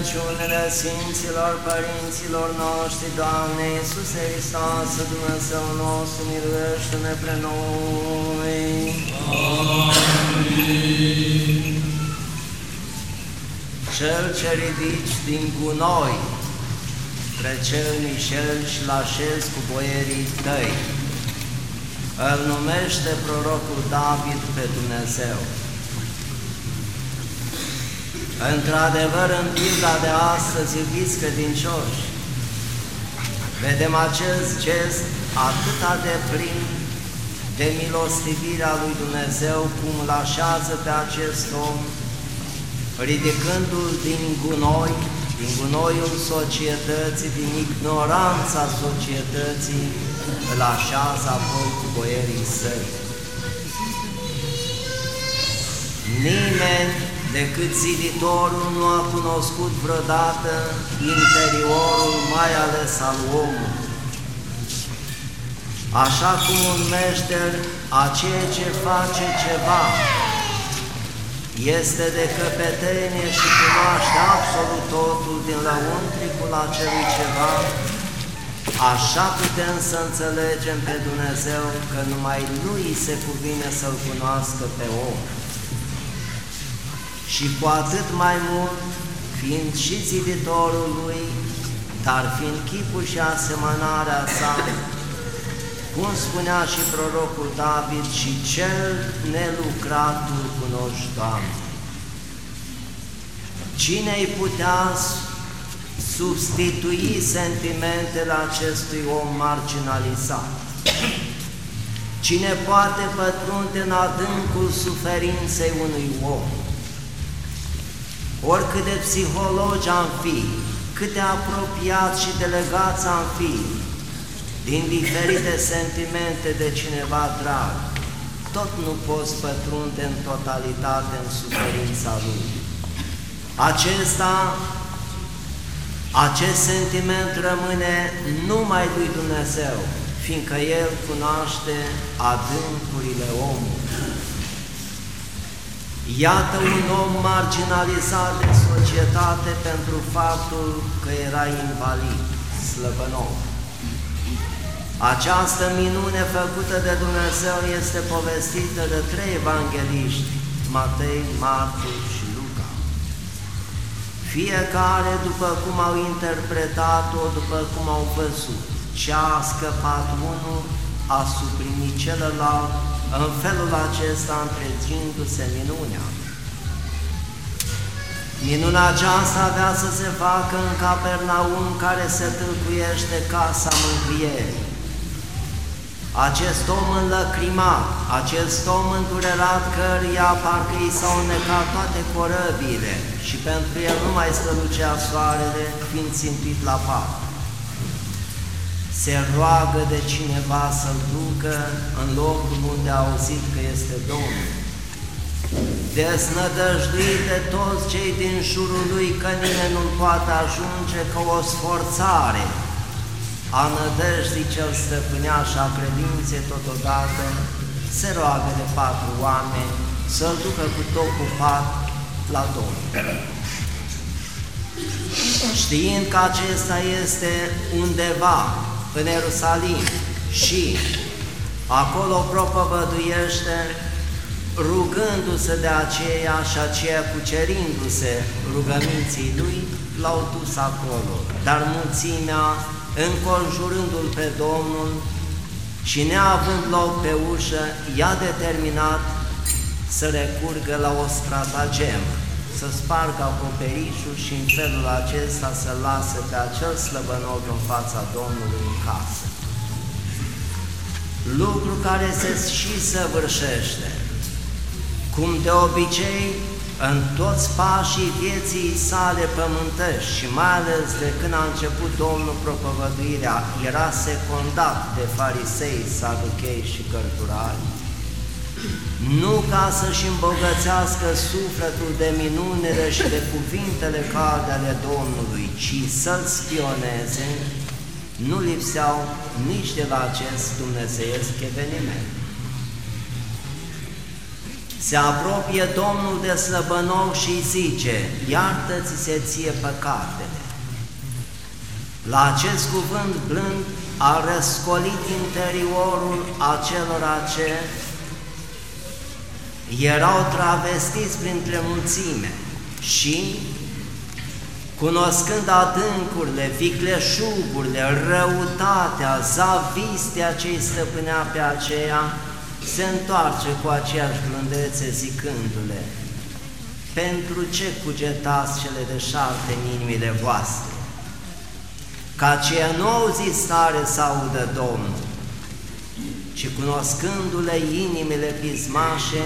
rugăciunile Sfinților Părinților noștri, Doamne Iisuse Hristos, Dumnezeu nostru, miluiește-ne pre noi. Amin. Cel ce ridici din gunoi, spre cel Mișel și la așez cu boierii tăi, îl numește prorocul David pe Dumnezeu. Într-adevăr, în pilda de astăzi, iubiți credincioși, vedem acest gest atât de plin de milostivirea lui Dumnezeu, cum îl așează pe acest om, ridicându-l din gunoi, din gunoiul societății, din ignoranța societății, îl așează apoi cu boierii săi. Nimeni decât ziditorul nu a cunoscut vreodată interiorul mai ales al omului. Așa cum un meșter a ceea ce face ceva este de căpetenie și cunoaște absolut totul din lăuntricul acelui ceva, așa putem să înțelegem pe Dumnezeu că numai Lui se cuvine să-L cunoască pe om și cu atât mai mult, fiind și ziditorul lui, dar fiind chipul și asemănarea sa, cum spunea și prorocul David, și cel nelucratul cunoști, Doamne. Cine-i putea substitui sentimentele acestui om marginalizat? Cine poate pătrunde în adâncul suferinței unui om? Oricât de psihologi am fi, cât de apropiați și delegați am fi, din diferite sentimente de cineva drag, tot nu poți pătrunde în totalitate în suferința lui. Acesta, acest sentiment rămâne numai lui Dumnezeu, fiindcă El cunoaște adâncurile omului. Iată un om marginalizat de societate pentru faptul că era invalid, slăbănov. Această minune făcută de Dumnezeu este povestită de trei evangeliști, Matei, Marcu și Luca. Fiecare după cum au interpretat-o, după cum au văzut, ce a scăpat unul, a suprimit celălalt în felul acesta întregindu-se minunea. Minunea aceasta avea să se facă în Capernaum care se tâlcuiește casa mântuierii. Acest om înlăcrimat, acest om îndurerat căruia parcă i s-au înnecat toate corăbile și pentru el nu mai strălucea soarele, fiind țintit la pat se roagă de cineva să-l ducă în locul unde a auzit că este Domnul. Desnădăjduit de toți cei din jurul lui că nimeni nu poate ajunge ca o sforțare a nădăjdii ce-l stăpâneaș și a credinței totodată, se roagă de patru oameni să-l ducă cu tocul pat la Domnul. Știind că acesta este undeva în Ierusalim și acolo propovăduiește rugându-se de aceea și aceea cucerindu-se rugăminții lui, l-au dus acolo. Dar mulțimea, înconjurându-l pe Domnul și neavând loc pe ușă, i-a determinat să recurgă la o stratagemă să spargă acoperișul și în felul acesta să lasă pe acel slăbănog în fața Domnului în casă. Lucru care se și săvârșește, cum de obicei în toți pașii vieții sale pământești și mai ales de când a început Domnul propovăduirea, era secundat de farisei, saduchei și cărturari, nu ca să-și îmbogățească sufletul de minunile și de cuvintele calde ale Domnului, ci să-L spioneze, nu lipseau nici de la acest dumnezeiesc eveniment. Se apropie Domnul de slăbănou și zice, iartă-ți se ție păcatele. La acest cuvânt blând a răscolit interiorul acelora ce erau travestiți printre mulțime și, cunoscând adâncurile, vicleșugurile, răutatea, zavistea ce îi stăpânea pe aceea, se întoarce cu aceeași blândețe zicându-le, pentru ce cugetați cele de șarte în inimile voastre? Ca aceia nu au zis stare să audă Domnul, ci cunoscându-le inimile pismașe,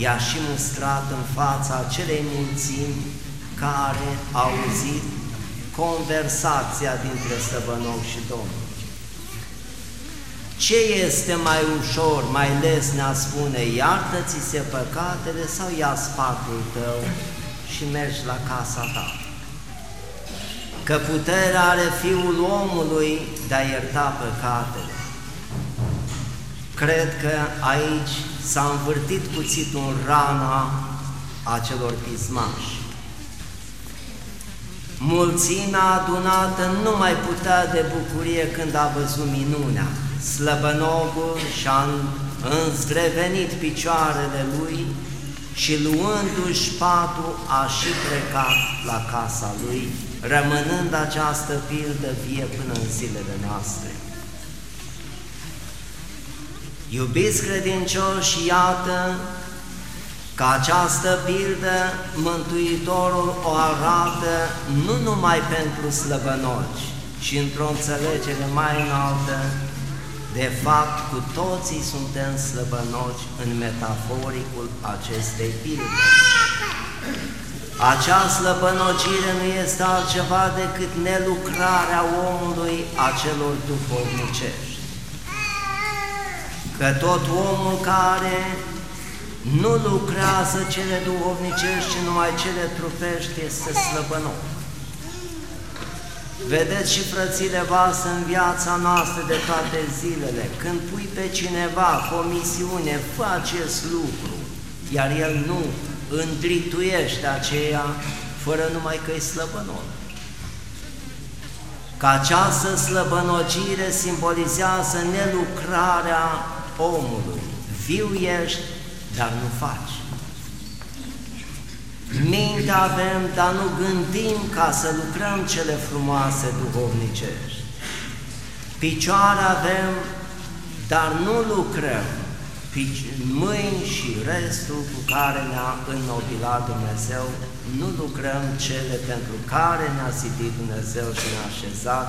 i-a și mustrat în fața acelei mulțimi care au auzit conversația dintre Stăbănou și Domnul. Ce este mai ușor, mai lesne a spune, iartă-ți se păcatele sau ia spatul tău și mergi la casa ta? Că puterea are Fiul omului de a ierta păcatele. Cred că aici s-a învârtit un rana acelor pismași. Mulțimea adunată nu mai putea de bucurie când a văzut minunea. Slăbănogul și-a înzgrevenit picioarele lui și luându-și patul a și plecat la casa lui, rămânând această pildă vie până în zilele noastre. Iubiți credincioși, iată că această pildă Mântuitorul o arată nu numai pentru slăbănoci, ci într-o înțelegere mai înaltă, de fapt cu toții suntem slăbănoci în metaforicul acestei pilde. Acea slăbănocire nu este altceva decât nelucrarea omului acelor duhovnicești că tot omul care nu lucrează cele duhovnicești, ci numai cele trupești, este slăbănot. Vedeți și frățile voastre în viața noastră de toate zilele, când pui pe cineva comisiune, fă acest lucru, iar el nu îndrituiește aceea, fără numai că e slăbănot. Că această slăbănocire simbolizează nelucrarea omului. Viu ești, dar nu faci. Minte avem, dar nu gândim ca să lucrăm cele frumoase duhovnicești. Picioare avem, dar nu lucrăm. Mâini și restul cu care ne-a înnobilat Dumnezeu, nu lucrăm cele pentru care ne-a zidit Dumnezeu și ne-a așezat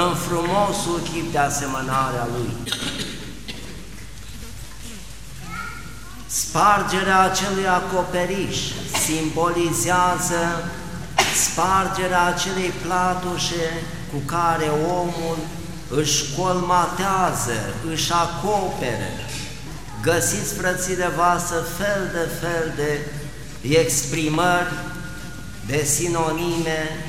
în frumosul chip de asemănare a Lui. Spargerea acelui acoperiș simbolizează spargerea acelei platușe cu care omul își colmatează, își acopere. Găsiți, frățile voastre, fel de fel de exprimări, de sinonime,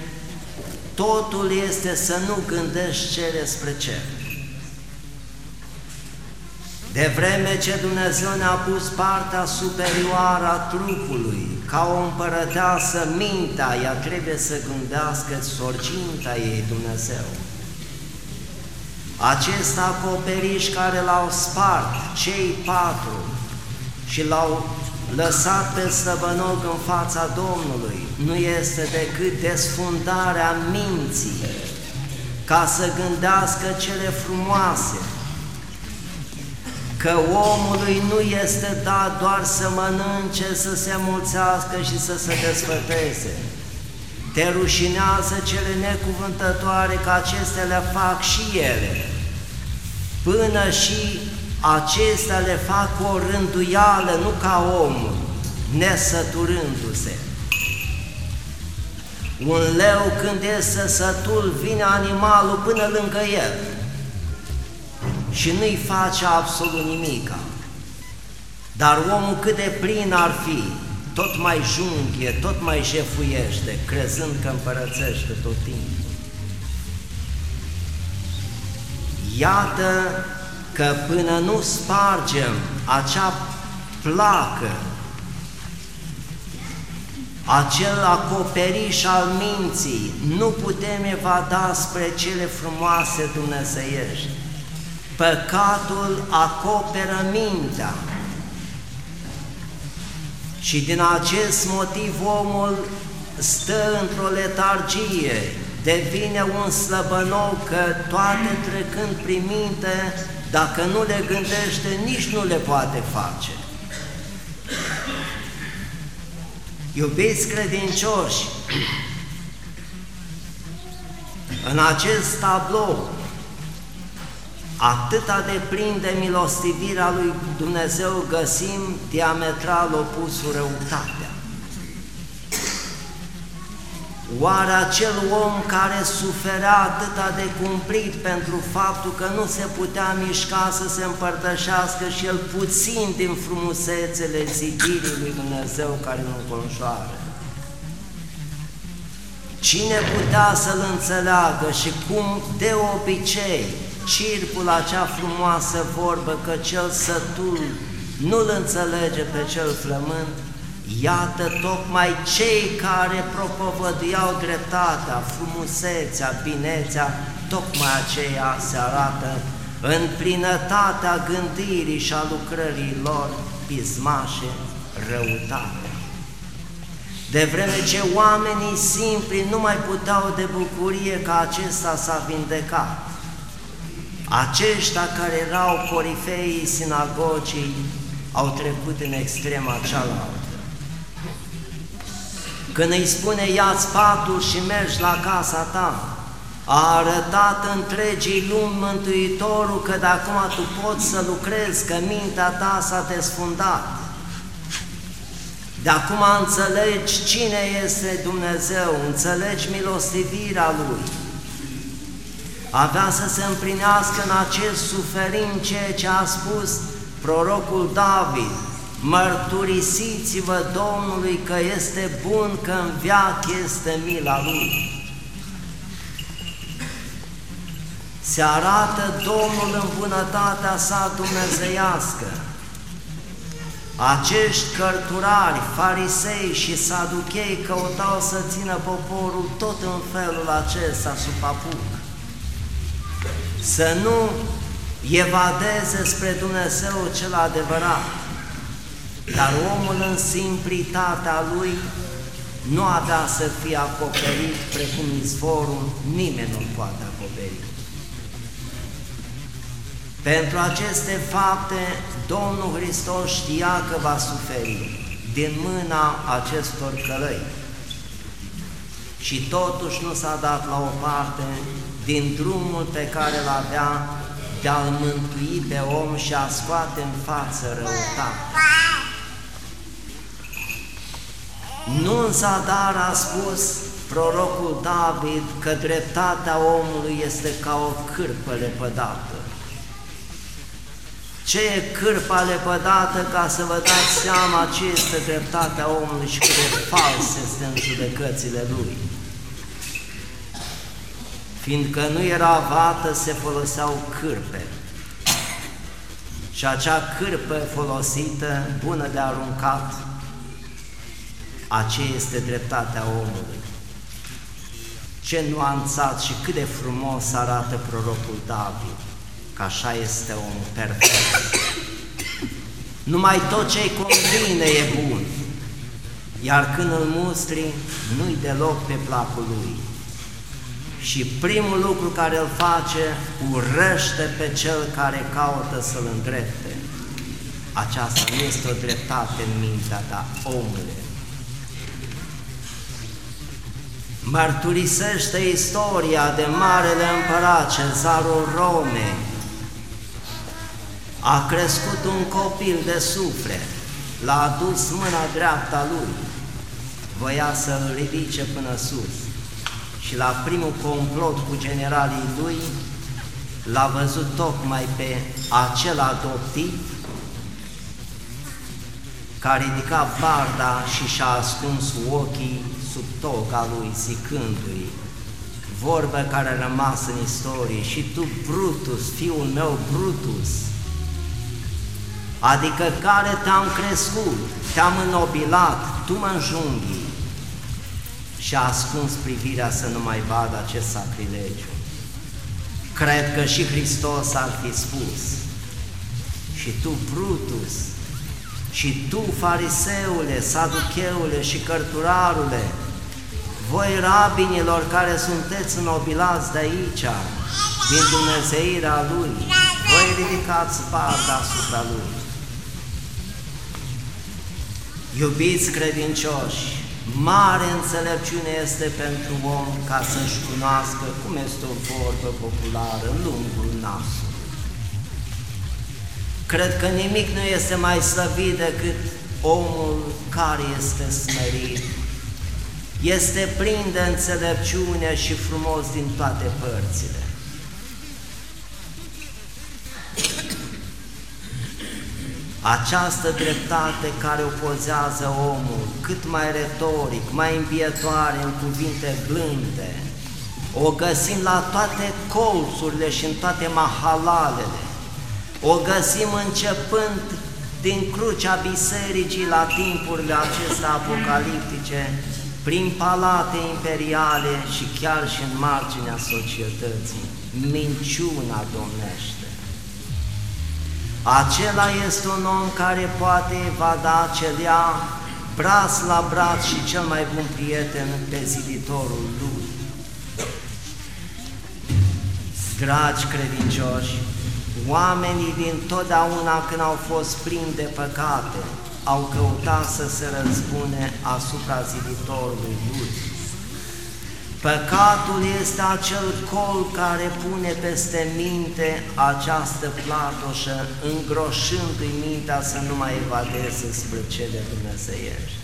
totul este să nu gândești cele spre cer. De vreme ce Dumnezeu ne-a pus partea superioară a trupului, ca o împărăteasă mintea, ea trebuie să gândească sorginta ei Dumnezeu. Acest acoperiș care l-au spart cei patru și l-au lăsat pe slăbănog în fața Domnului, nu este decât desfundarea minții ca să gândească cele frumoase, că omului nu este dat doar să mănânce, să se mulțească și să se desfăteze. Te rușinează cele necuvântătoare că acestea le fac și ele, până și acestea le fac o rânduială, nu ca omul, nesăturându-se. Un leu când este sătul, vine animalul până lângă el și nu-i face absolut nimica. Dar omul cât de plin ar fi, tot mai junghie, tot mai jefuiește, crezând că împărățește tot timpul. Iată că până nu spargem acea placă acel acoperiș al minții, nu putem evada spre cele frumoase dumnezeiești. Păcatul acoperă mintea. Și din acest motiv omul stă într-o letargie, devine un slăbănou că toate trecând prin minte, dacă nu le gândește, nici nu le poate face. Iubiți credincioși, în acest tablou atâta de plin de milostivirea lui Dumnezeu găsim diametral opusul răutatea. Oare acel om care suferea atâta de cumplit pentru faptul că nu se putea mișca să se împărtășească și el puțin din frumusețele zidirii lui Dumnezeu care nu conjoară? Cine putea să-l înțeleagă și cum de obicei circul acea frumoasă vorbă că cel sătul nu-l înțelege pe cel flământ, Iată tocmai cei care propovăduiau dreptatea, frumusețea, binețea, tocmai aceia se arată în plinătatea gândirii și a lucrării lor pismașe răutate. De vreme ce oamenii simpli nu mai puteau de bucurie că acesta s-a vindecat, aceștia care erau corifeii sinagogii au trecut în extrema cealaltă. Când îi spune ia-ți patul și mergi la casa ta, a arătat întregii lumi Mântuitorul că de acum tu poți să lucrezi, că mintea ta s-a desfundat. De acum înțelegi cine este Dumnezeu, înțelegi milostivirea Lui. Avea să se împlinească în acest suferin ceea ce a spus prorocul David, mărturisiți-vă Domnului că este bun, că în viac este mila Lui. Se arată Domnul în bunătatea sa dumnezeiască. Acești cărturari, farisei și saduchei căutau să țină poporul tot în felul acesta sub apuc. Să nu evadeze spre Dumnezeu cel adevărat, dar omul în simplitatea lui nu avea să fie acoperit precum izvorul, nimeni nu poate acoperi. Pentru aceste fapte, Domnul Hristos știa că va suferi din mâna acestor călăi și totuși nu s-a dat la o parte din drumul pe care îl avea de a-l mântui pe om și a scoate în față răutatea. Nu în zadar a spus prorocul David că dreptatea omului este ca o cârpă lepădată. Ce e cârpa lepădată ca să vă dați seama ce este dreptatea omului și cât de false sunt judecățile lui. Fiindcă nu era vată, se foloseau cârpe. Și acea cârpă folosită, bună de aruncat, aceea este dreptatea omului. Ce nuanțat și cât de frumos arată prorocul David, că așa este omul perfect. Numai tot ce-i convine e bun, iar când îl mustri, nu-i deloc pe placul lui. Și primul lucru care îl face, urăște pe cel care caută să-l îndrepte. Aceasta nu este o dreptate în mintea ta, omule, mărturisește istoria de Marele Împărat Cezarul Rome. A crescut un copil de suflet, l-a adus mâna dreapta lui, voia să-l ridice până sus și la primul complot cu generalii lui l-a văzut tocmai pe acel adoptiv care ridica barda și și-a ascuns ochii sub toga lui, zicându-i, vorbă care a rămas în istorie, și tu, Brutus, fiul meu, Brutus, adică care te-am crescut, te-am înnobilat, tu mă înjunghi, și a ascuns privirea să nu mai vadă acest sacrilegiu. Cred că și Hristos ar fi spus, și tu, Brutus, și tu, fariseule, saducheule și cărturarule, voi rabinilor care sunteți înobilați de aici, din Dumnezeirea Lui, voi ridicați partea asupra Lui. Iubiți credincioși, mare înțelepciune este pentru om ca să-și cunoască cum este o vorbă populară în lungul nasului. Cred că nimic nu este mai slăvit decât omul care este smerit. Este plin de înțelepciune și frumos din toate părțile. Această dreptate care opozează omul, cât mai retoric, mai îmbietoare în cuvinte blânde, o găsim la toate colțurile și în toate mahalalele. O găsim începând din crucea bisericii la timpurile acestea apocaliptice, prin palate imperiale și chiar și în marginea societății. Minciuna domnește. Acela este un om care poate va da celea braț la braț și cel mai bun prieten pe ziditorul lui. Dragi credincioși, oamenii din totdeauna când au fost prini de păcate, au căutat să se răzbune asupra ziditorului lui. Păcatul este acel col care pune peste minte această platoșă, îngroșându-i mintea să nu mai evadeze spre cele dumnezeiești.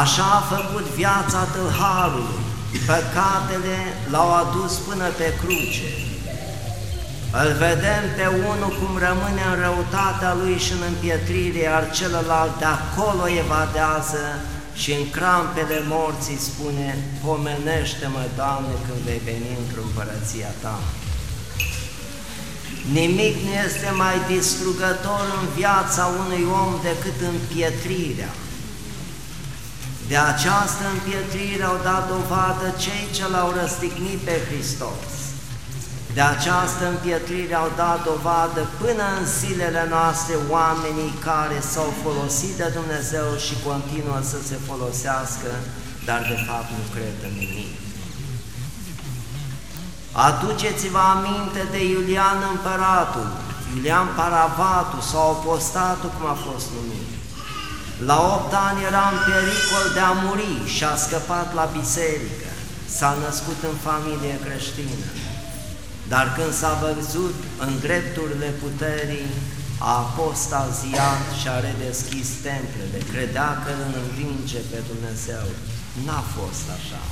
Așa a făcut viața tâlharului, păcatele l-au adus până pe cruce. Îl vedem pe unul cum rămâne în răutatea lui și în împietrire, iar celălalt de acolo evadează și în crampele morții spune, pomenește-mă, Doamne, când vei veni într-o împărăția Ta. Nimic nu este mai distrugător în viața unui om decât împietrirea. De această împietrire au dat dovadă cei ce l-au răstignit pe Hristos. De această împietrire au dat dovadă până în zilele noastre oamenii care s-au folosit de Dumnezeu și continuă să se folosească, dar de fapt nu cred în nimic. Aduceți-vă aminte de Iulian împăratul, Iulian Paravatu sau apostatul, cum a fost numit. La opt ani era în pericol de a muri și a scăpat la biserică. S-a născut în familie creștină. Dar când s-a văzut în drepturile puterii, a apostaziat și a redeschis templele, credea că îl învinge pe Dumnezeu. N-a fost așa.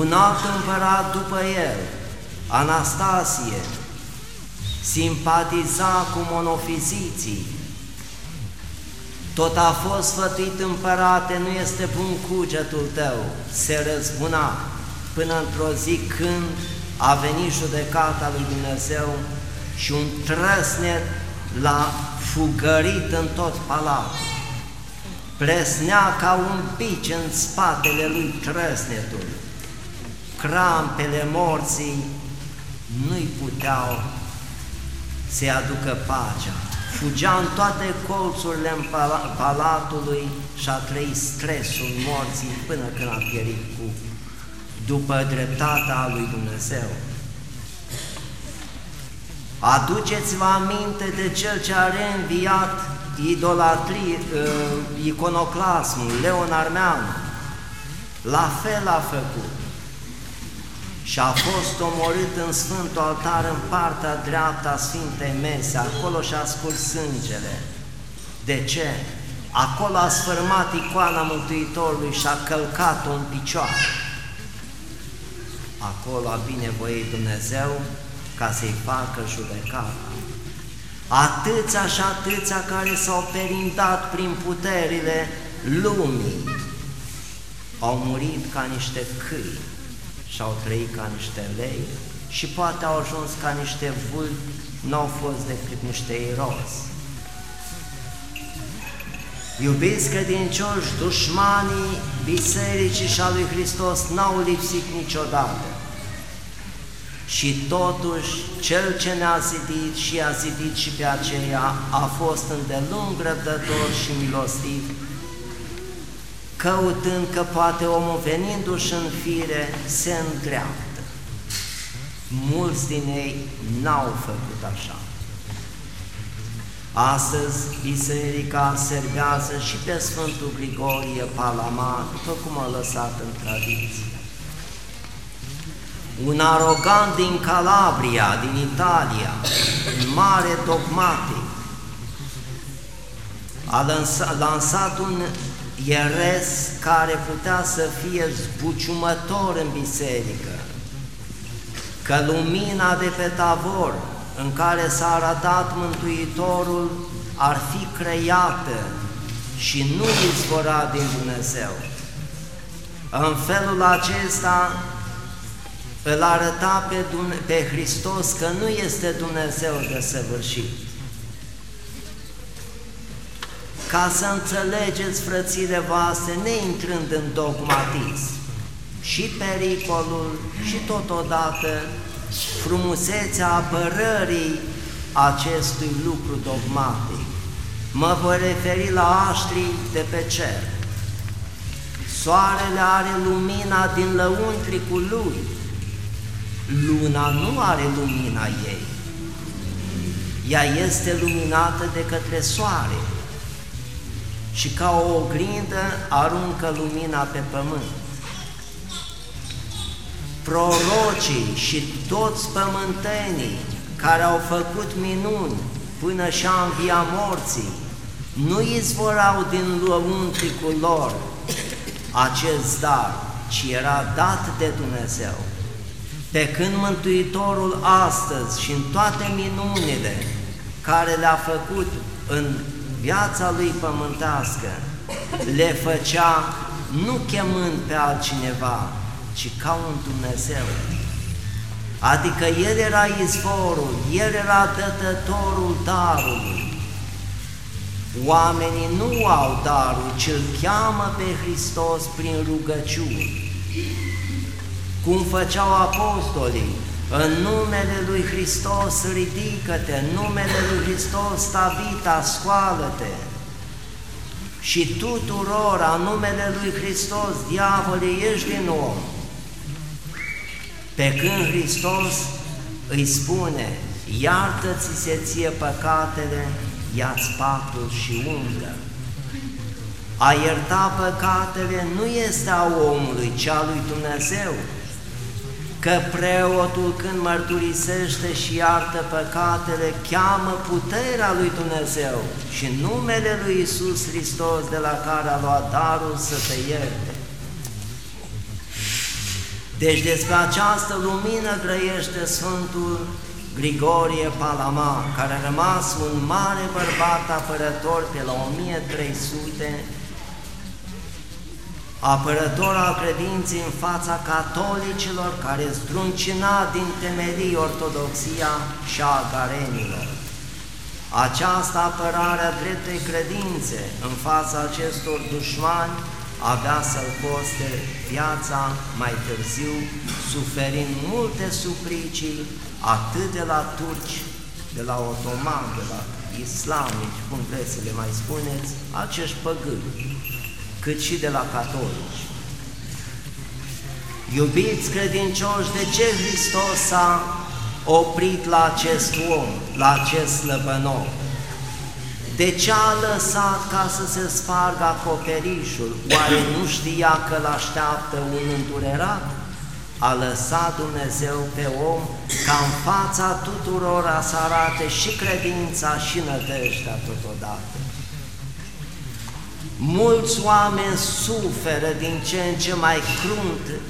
Un alt împărat după el, Anastasie, simpatiza cu monofiziții, tot a fost sfătuit împărate, nu este bun cugetul tău, se răzbuna până într-o zi când a venit judecata lui Dumnezeu și un trăsnet l-a fugărit în tot palatul. Plesnea ca un bici în spatele lui trăsnetul. Crampele morții nu-i puteau să-i aducă pacea. Fugea în toate colțurile în palatului și a trăit stresul morții până când a pierit cu după dreptatea lui Dumnezeu. Aduceți-vă aminte de cel ce a reînviat idolatrii, uh, iconoclasmul, Leon Armeanu. La fel a făcut. Și a fost omorât în Sfântul Altar în partea dreaptă a Sfintei Mese, acolo și-a scurs sângele. De ce? Acolo a sfârmat icoana Mântuitorului și a călcat-o în picioare acolo a binevoit Dumnezeu ca să-i facă judecata. Atâția și atâția care s-au perindat prin puterile lumii au murit ca niște câini și au trăit ca niște lei și poate au ajuns ca niște vulpi, nu au fost decât niște erozi. Iubiți credincioși, dușmanii Bisericii și a lui Hristos n-au lipsit niciodată. Și totuși, Cel ce ne-a zidit și a zidit și pe aceea a fost îndelung răbdător și milostiv, căutând că poate omul venindu-și în fire se îndreaptă. Mulți din ei n-au făcut așa. Astăzi, Biserica servează și pe Sfântul Grigorie Palama, după cum a lăsat în tradiție. Un arogant din Calabria, din Italia, un mare dogmatic, a lansat, lansat un ieres care putea să fie zbuciumător în biserică, că lumina de pe tavor în care s-a arătat Mântuitorul ar fi creată și nu izvora din Dumnezeu. În felul acesta îl arăta pe, Dumne pe Hristos că nu este Dumnezeu de săvârșit. Ca să înțelegeți, frățile voastre, neintrând în dogmatism, și pericolul și totodată frumusețea apărării acestui lucru dogmatic. Mă voi referi la aștrii de pe cer. Soarele are lumina din lăuntricul lui, luna nu are lumina ei. Ea este luminată de către soare și ca o oglindă aruncă lumina pe pământ prorocii și toți pământenii care au făcut minuni până și-a învia morții, nu izvorau din lăuntricul lor acest dar, ci era dat de Dumnezeu. Pe când Mântuitorul astăzi și în toate minunile care le-a făcut în viața lui pământească, le făcea nu chemând pe altcineva, ci ca un Dumnezeu. Adică El era izvorul, El era dătătorul darului. Oamenii nu au darul, ci îl cheamă pe Hristos prin rugăciuni. Cum făceau apostolii, în numele lui Hristos ridică-te, în numele lui Hristos stavita, scoală-te. Și tuturor, în numele lui Hristos, diavole, ieși din om. Pe când Hristos îi spune, iartă-ți se ție păcatele, ia-ți patul și umblă. A ierta păcatele nu este a omului, ci a lui Dumnezeu, că preotul când mărturisește și iartă păcatele, cheamă puterea lui Dumnezeu și numele lui Isus Hristos de la care a luat darul să te ierte. Deci despre această lumină grăiește Sfântul Grigorie Palama, care a rămas un mare bărbat apărător pe la 1300, apărător al credinței în fața catolicilor care zdruncina din temelii ortodoxia și a garenilor. Această apărare a dreptei credințe în fața acestor dușmani avea să-l coste viața mai târziu, suferind multe suplicii, atât de la turci, de la otomani, de la islamici, cum vreți să le mai spuneți, acești păgâni, cât și de la catolici. Iubiți credincioși, de ce Hristos s-a oprit la acest om, la acest slăbănoc? De ce a lăsat ca să se spargă acoperișul? Oare nu știa că îl așteaptă un îndurerat? A lăsat Dumnezeu pe om ca în fața tuturora să arate și credința și nădejdea totodată. Mulți oameni suferă din ce în ce mai crunt,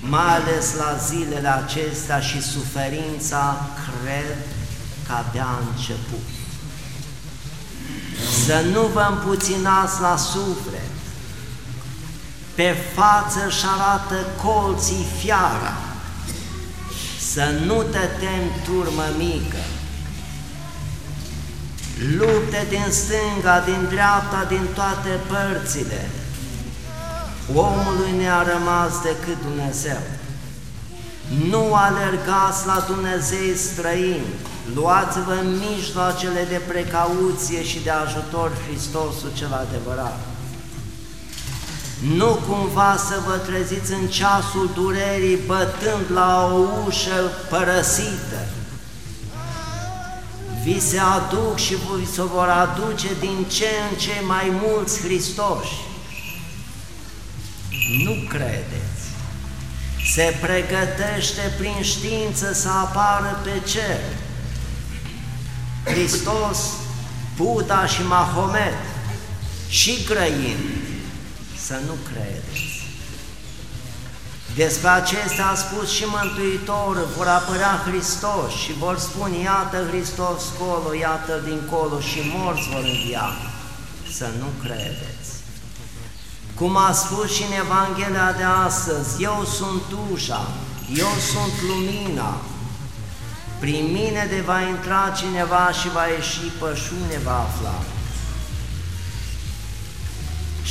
mai ales la zilele acestea și suferința cred că abia început. Să nu vă împuținați la suflet, pe față își arată colții fiara, să nu te temi turmă mică, lupte din stânga, din dreapta, din toate părțile. Omului ne-a rămas decât Dumnezeu. Nu alergați la Dumnezei străini, luați-vă mijloacele de precauție și de ajutor Hristosul cel adevărat. Nu cumva să vă treziți în ceasul durerii bătând la o ușă părăsită. Vi se aduc și vi se vor aduce din ce în ce mai mulți Hristoși. Nu credeți. Se pregătește prin știință să apară pe cer. Hristos, Buddha și Mahomet și grăini să nu credeți. Despre acestea a spus și Mântuitorul, vor apărea Hristos și vor spune, iată Hristos colo, iată dincolo și morți vor învia. Să nu credeți. Cum a spus și în Evanghelia de astăzi, eu sunt ușa, eu sunt lumina, prin mine de va intra cineva și va ieși pășune va afla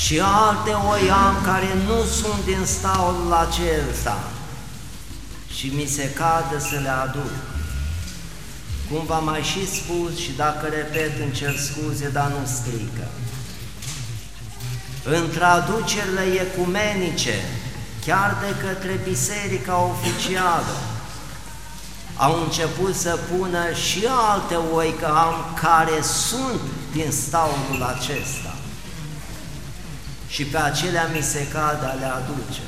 și alte oi am care nu sunt din staul acesta și mi se cade să le aduc. Cum v-am mai și spus și dacă repet îmi cer scuze, dar nu strică. În traducerile ecumenice, chiar de către biserica oficială, au început să pună și alte oi că am care sunt din staulul acesta și pe acelea mi se cade a le aduce.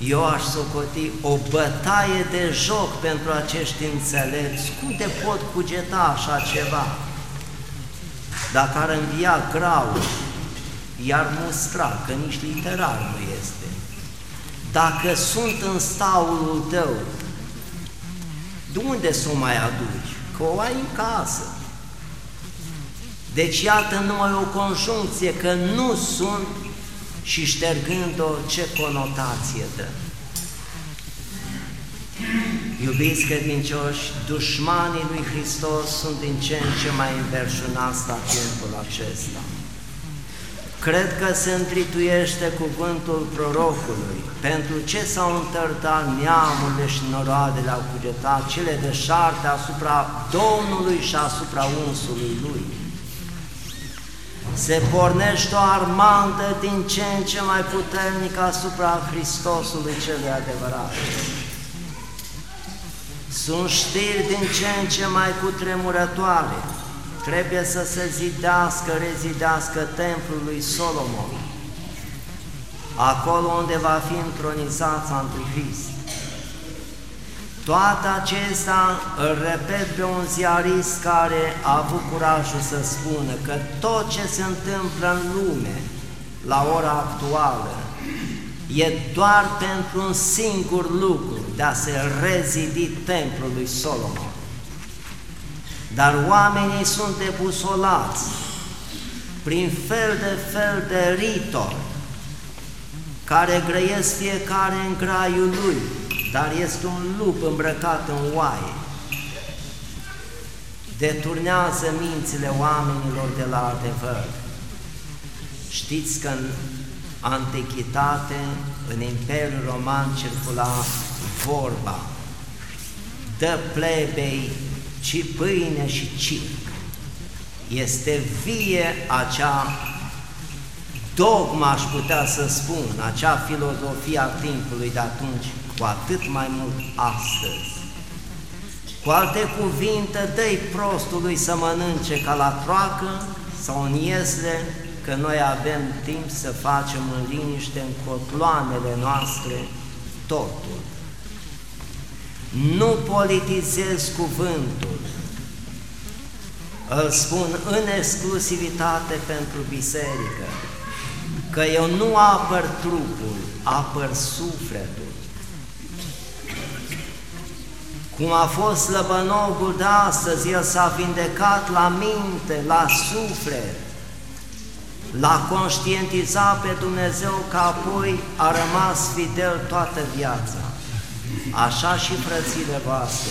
Eu aș socoti o bătaie de joc pentru acești înțelepți. Cum te pot cugeta așa ceva? Dacă ar învia grau, iar mustra, că nici literar nu este. Dacă sunt în staulul tău, de unde să o mai aduci? Că o ai în casă. Deci iată numai o conjuncție că nu sunt și ștergând-o ce conotație dă. Iubiți credincioși, dușmanii lui Hristos sunt din ce în ce mai înverșunați la timpul acesta. Cred că se întrituiește cuvântul prorocului. Pentru ce s-au întărtat neamurile și noroadele au cugetat cele de șarte asupra Domnului și asupra unsului Lui? Se pornește o armandă din ce în ce mai puternică asupra Hristosului cel adevărat. Sunt știri din ce în ce mai cutremurătoare. Trebuie să se zidească, rezidească templul lui Solomon, acolo unde va fi întronizat Antichrist. Toate acestea îl repet pe un ziarist care a avut curajul să spună că tot ce se întâmplă în lume la ora actuală e doar pentru un singur lucru, de a se rezidi templul lui Solomon. Dar oamenii sunt debusolați prin fel de fel de rituri care grăiesc fiecare în graiul lui, dar este un lup îmbrăcat în oaie. Deturnează mințile oamenilor de la adevăr. Știți că în antichitate, în Imperiul Roman circula vorba, dă plebei ci pâine și circ. Este vie acea dogma, aș putea să spun, acea filozofie a timpului de atunci, cu atât mai mult astăzi. Cu alte cuvinte, dă-i prostului să mănânce ca la troacă sau în iesle, că noi avem timp să facem în liniște în cotloanele noastre totul. Nu politizez cuvântul, îl spun în exclusivitate pentru biserică, că eu nu apăr trupul, apăr sufletul. Cum a fost slăbănogul de astăzi, el s-a vindecat la minte, la suflet, l-a conștientizat pe Dumnezeu că apoi a rămas fidel toată viața. Așa și frățile voastre.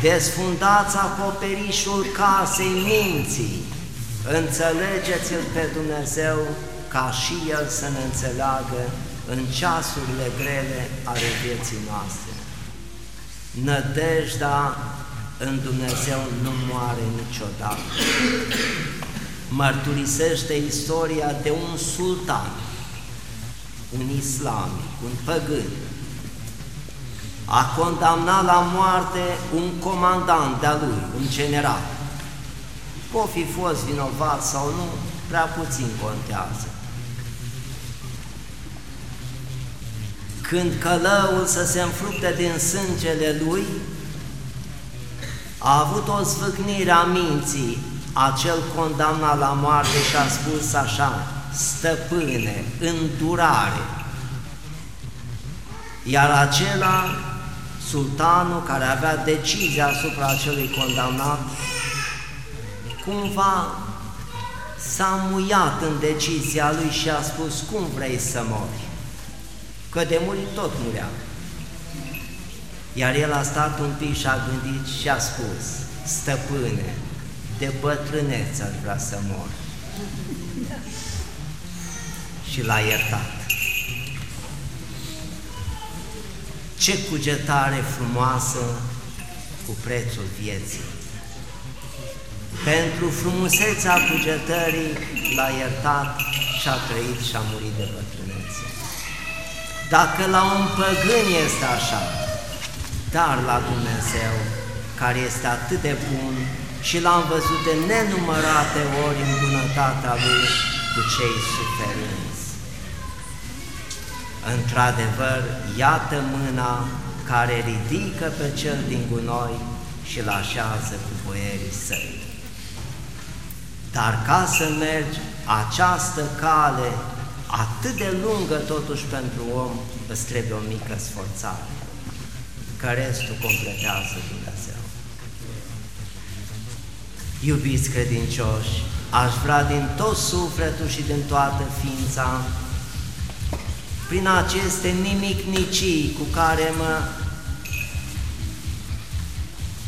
desfundați acoperișul casei minții, înțelegeți-L pe Dumnezeu ca și El să ne înțeleagă în ceasurile grele ale vieții noastre. Nădejdea în Dumnezeu nu moare niciodată. Mărturisește istoria de un sultan, un islamic, un păgân, a condamnat la moarte un comandant de-a lui, un general. O fi fost vinovat sau nu, prea puțin contează. Când călăul să se înfrupte din sângele lui, a avut o zvâcnire a minții, acel condamnat la moarte și a spus așa, stăpâne, îndurare. Iar acela, sultanul care avea decizia asupra acelui condamnat, cumva s-a muiat în decizia lui și a spus, cum vrei să mori? Că de murit tot murea. Iar el a stat un pic și a gândit și a spus, stăpâne, de bătrânețe aș vrea să mor. Și l-a iertat. Ce cugetare frumoasă cu prețul vieții! Pentru frumusețea cugetării l-a iertat și a trăit și a murit de bătrânețe. Dacă la un păgân este așa, dar la Dumnezeu, care este atât de bun și l-am văzut de nenumărate ori în bunătatea Lui cu cei suferinți. Într-adevăr, iată mâna care ridică pe cel din gunoi și îl așează cu boierii săi. Dar ca să mergi această cale atât de lungă totuși pentru om, îți trebuie o mică sforțare, că restul completează Dumnezeu. Iubiți credincioși, aș vrea din tot sufletul și din toată ființa, prin aceste nimicnicii cu care mă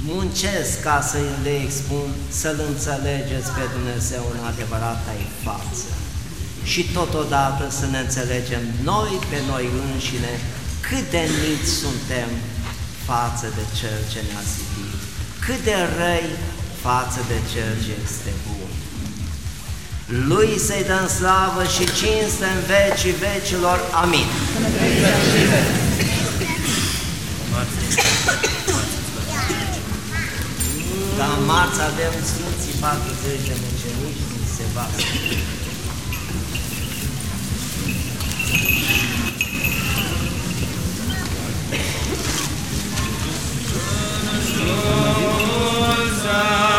muncesc ca să le expun, să-L înțelegeți pe Dumnezeu în adevărata ei față. Și totodată să ne înțelegem noi pe noi înșine cât de mici suntem față de Cel ce ne-a zidit, cât de răi față de Cel ce este bun. Lui să-i dăm slavă și cinste în vecii vecilor. Amin. La marți avem Sfinții 40 de mucenici din Sebastien. Rosa.